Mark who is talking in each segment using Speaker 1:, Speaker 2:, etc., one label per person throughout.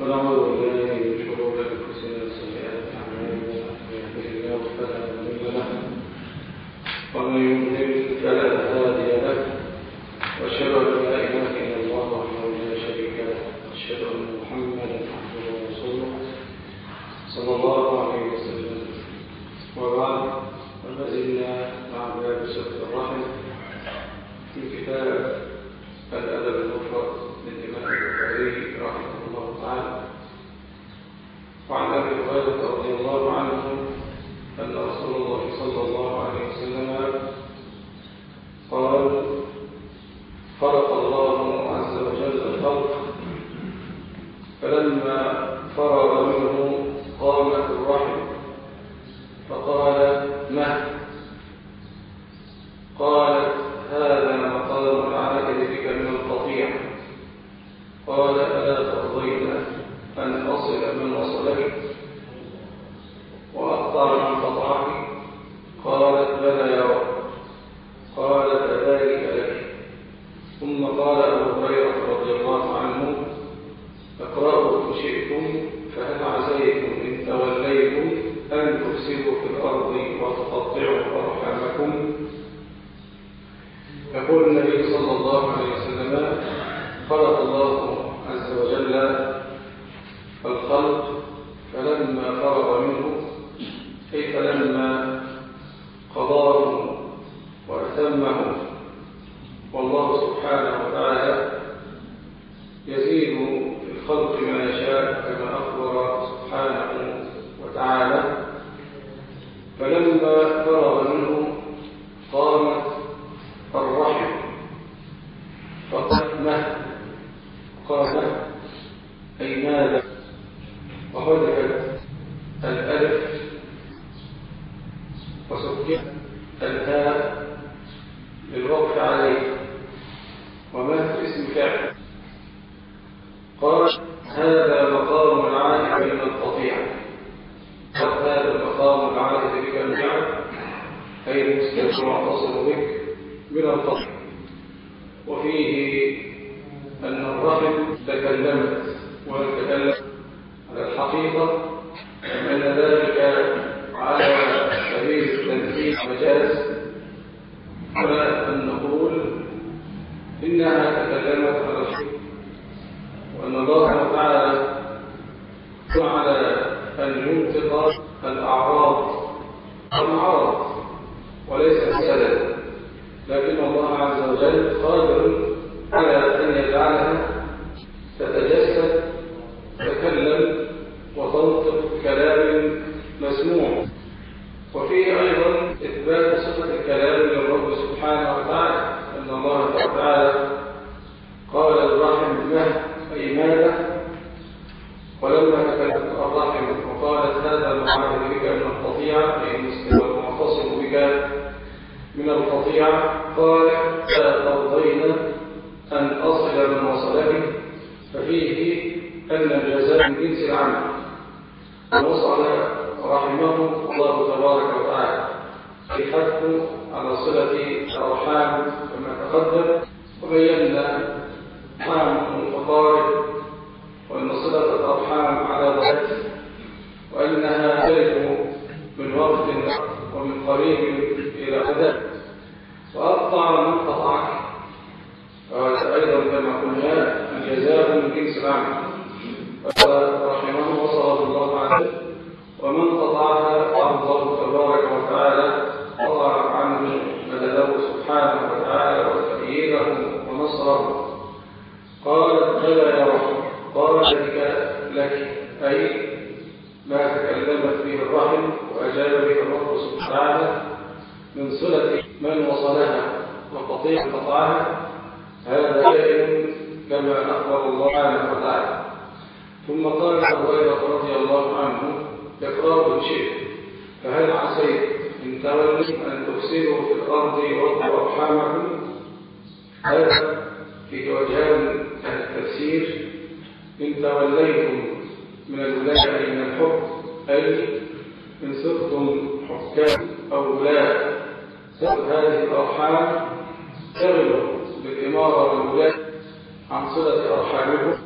Speaker 1: ونعوذ بالله من شرور انفسنا وسيئات اعمالنا من يهده فلا مضل له ومن يضلل فلا هادي له واشهد لا اله الا الله وحده لا شريك له واشهد ان عبده ورسوله صلى الله عليه وسلم وبعد فما زلنا مع باب الرحم في كتاب الادب المفرد للامام تعالى وعن أبي هريرة رضي الله عنه أن رسول الله صلى الله عليه وسلم قال خلق الله عز وجل الخلق فلما فرغ منه قامت الرحم فقال مه قالت هذا مقام العهد بك من القطيع قال ألا ترضين أن أصل من وصلك وأقطع من قطعك قالت بلى يا رب. قال فذلك لك. ثم قال أبو هريرة رضي الله عنه اقرأوا إن شئتم فهل عسيتم إن توليتم أن تفسدوا في الأرض وتقطعوا أرحامكم؟ يقول النبي صلى الله عليه وسلم خلق الله عز وجل الخلق فلما فرغ منه أي فلما قضاه وأتمه والله سبحانه وتعالى يزيد في الخلق ما يشاء كما أخبر سبحانه وتعالى. فلما فرغ منه قامت الرحم. فقد مه قال أي ماذا وحذفت الألف وسكت الهاء للوقف عليه ومه اسم فعل قال هذا مقام العائد من القطيع قد هذا مقام العائد بك النعم أي المسلم معتصم بك من القطيع وفيه أن الرحم تكلمت وتكلم على الحقيقة أن ذلك على سبيل التنفيذ مجاز. ولا أن نقول إنها تكلمت على الحقيقة وأن الله تعالى على أن ينطق الأعراض الأعراض وليس السلام لكن الله عز وجل قادر على أن يجعلها تتجسد تتكلم وتنطق كلام مسموع. وفيه أيضا إثبات صفة الكلام للرب سبحانه وتعالى أن الله تعالى قال الرحم مه أي ماذا ولما تكلمت الرحم وقالت هذا معاهد بك من القطيعة أي المسلم المعتصم بك من القطيعة. قال لا ترضين أن أصل من وصله ففيه أن الجزاء من جنس العمل. وصل رحمه الله تبارك وتعالى. الحث على صلة الأرحام كما تقدم وبينا أرحام المتقارب وأن صلة الأرحام على ضغط وأنها ترد من وقت ومن قريب إلى أدب وأقطع من قطعك وهذا أيضا كما قلنا الجزاء من جنس العمل رحمه وصلى ومن قطعها الله تبارك وتعالى قطع عنه مدده سبحانه وتعالى وتأييده ونصره. قالت بلى يا رب قال ذلك لك أي ما تكلمت به الرحم وأجاب به الرب سبحانه من صلة من وصلها وقطيع قطعها هذا شيء كما أخبر الله سبحانه وتعالى. ثم قال أبو هريرة رضي الله عنه يقرأ شيء فهل عسيت إن تولوا أن تفسدوا في الأرض وضعوا أرحامكم هذا في وجهان التفسير. إن توليتم من الولاية من الحكم أي إن صرتم حكام أو ولاة هذه الأرحام تغلو بالإمارة والولاة عن صلة أرحامكم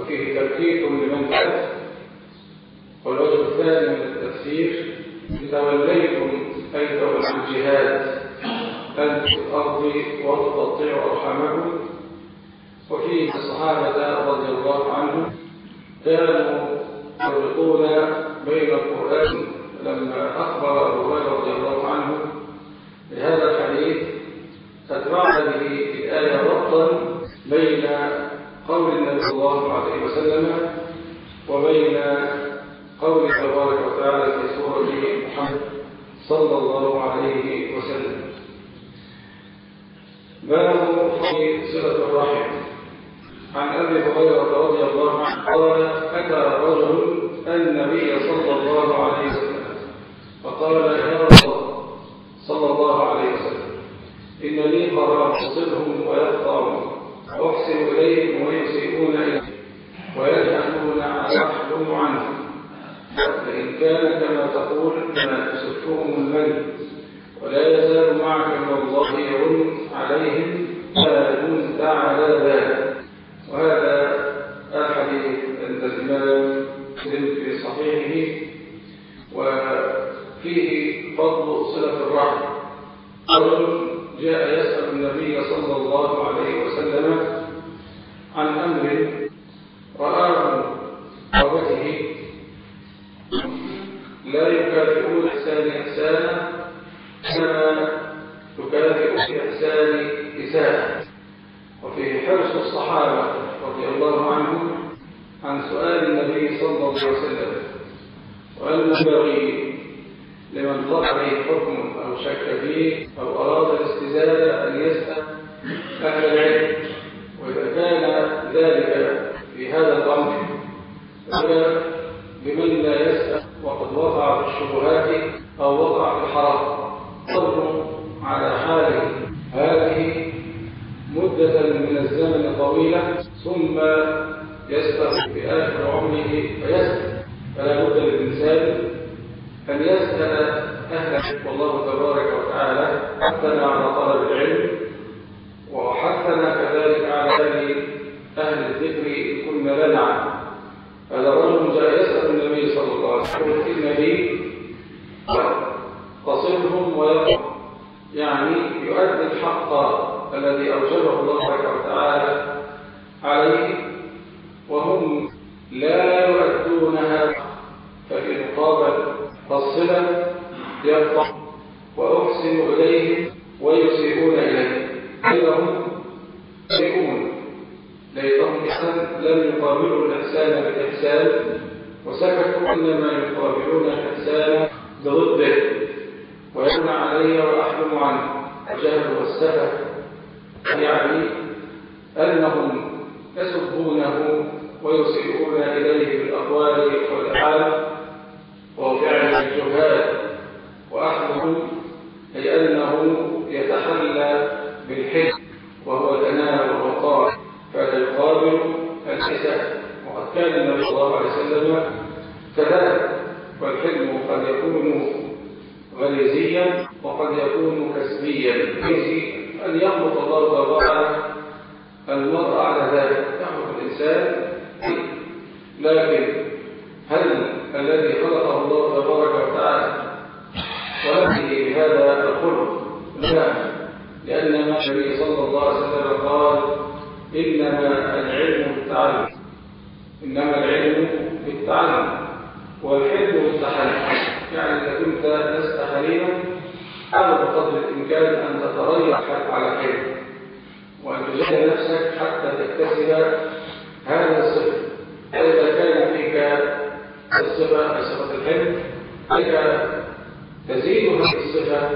Speaker 1: وفيه تركيب لمن كتب والوجه الثاني من التفسير توليتم أي تولوا الجهاد أن في الأرض وتقطعوا أرحامكم. وفيه الصحابة رضي الله عنهم كانوا يفرقون بين القرآن لما أخبر أبو هريرة رضي الله عنه بهذا الحديث تتبع به الآية ربطا بين قول النبي صلى الله عليه وسلم وبين قول تبارك وتعالى في سورة محمد صلى الله عليه وسلم. باب في صلة الرحم. عن أبي هريرة رضي الله عنه قال أتى رجل النبي صلى الله عليه وسلم فقال يا رسول الله صلى الله عليه وسلم إن لي قرار تصلهم ويقطعون وأحسن إليهم ويسيئون إليه ويجهلون على يحلم عنهم فإن كان كما تقول كما تسفهم الملك ولا يزال معك من الله يرن عليهم ما دمت على ذلك. وهذا الإمام مسلم في صحيحه وفيه فضل صلة الرحم رجل جاء يسأل النبي صلى الله عليه وسلم عن أمر رآه قوته لا يكافئون إحسان إحسانا كما تكافئ في إحسان إساءة وفي حرص الصحابة رضي الله عنهم عن سؤال النبي صلى الله عليه وسلم. وأن ينبغي لمن طلع حكم أو شك فيه أو أراد الاستزادة أن يسأل أهل العلم وإذا كان ذلك في هذا الأمر فلا بمن لا يسأل وقد وقع في الشبهات أو وقع في الحرام صبر على حاله هذه مدة من الزمن طويلة ثم يسأل في آخر عمره فيسأل فلا بد للإنسان أن يسأل أهل والله تبارك وتعالى حثنا على طلب العلم وحثنا كذلك على أهل الذكر إن كنا لا نعلم هذا الرجل جاء يسأل النبي صلى الله عليه وسلم النبي تصلهم ويقوم يعني يؤدي الحق الذي أوجبه الله تبارك وتعالى عليه وهم لا يؤدونها ففي المقابل فالصلة يقطع وأحسن إليهم ويسيئون إليه. لهم يسيئون ليتهم إحسان لم يقابلوا الإحسان بالإحسان وسكتوا إنما يقابلون الإحسان بضده ويكون علي وأحلم عنه. الجهل والسفه يعني أنهم يسبونه ويسيئون إليه بالأقوال والأفعال وهو الجهال. وأحدهم أي أنه يتحلى بالحلم وهو الأنام والوقار فلا يقابل الحساب. وقد كان النبي صلى الله عليه وسلم كذلك والحلم قد يكون غريزيا وقد يكون كسبيا غريزي أن يخلق الله تبارك المرء على ذلك يخلق الإنسان لكن هل الذي خلقه الله تبارك وتعالى ونبه بهذا الخلق لا لأن النبي صلى الله عليه وسلم قال إنما العلم بالتعلم إنما العلم بالتعلم والحلم بالتحلم يعني إذا كنت لست حليما حاول بقدر الإمكان أن تتريح على خير. وأن تجد نفسك حتى تكتسب هذا الصفة. إذا كان فيك الصفة صفة الحلم عليك تزيد هذه الصفة.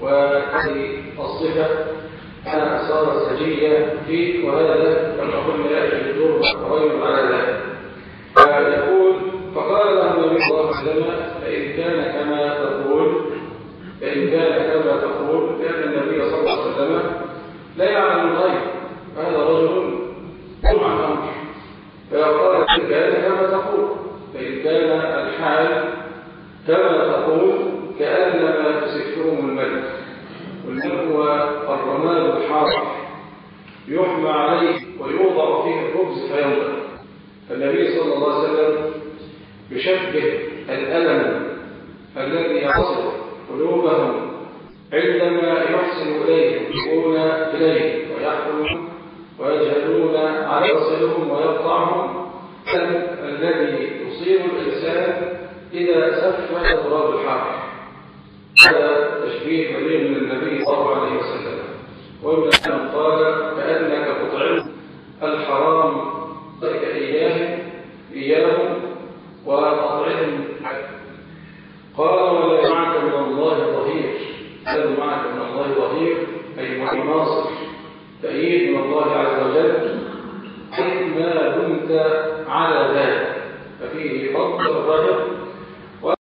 Speaker 1: وهذه الصفة أنا صارت سجية فيك وهذا كما قلنا يأتي بالدور والتغير على ذلك. فيقول فقال له النبي صلى الله عليه وسلم فإن كان كما تقول فإن كان كما تقول لأن النبي صلى الله عليه وسلم لا يعلم الغيب هذا رجل جمع الأمر فيقال إن كان كما تقول فإن كان الحال كما تقول كأنما تسفهم الملك. والملك هو الرماد الحار يحمى عليه ويوضع فيه الله عليه وسلم يشبه الألم الذي يصل قلوبهم عندما يحسن إليهم يقول إليه ويحكم ويجهلون على يصلهم ويقطعهم y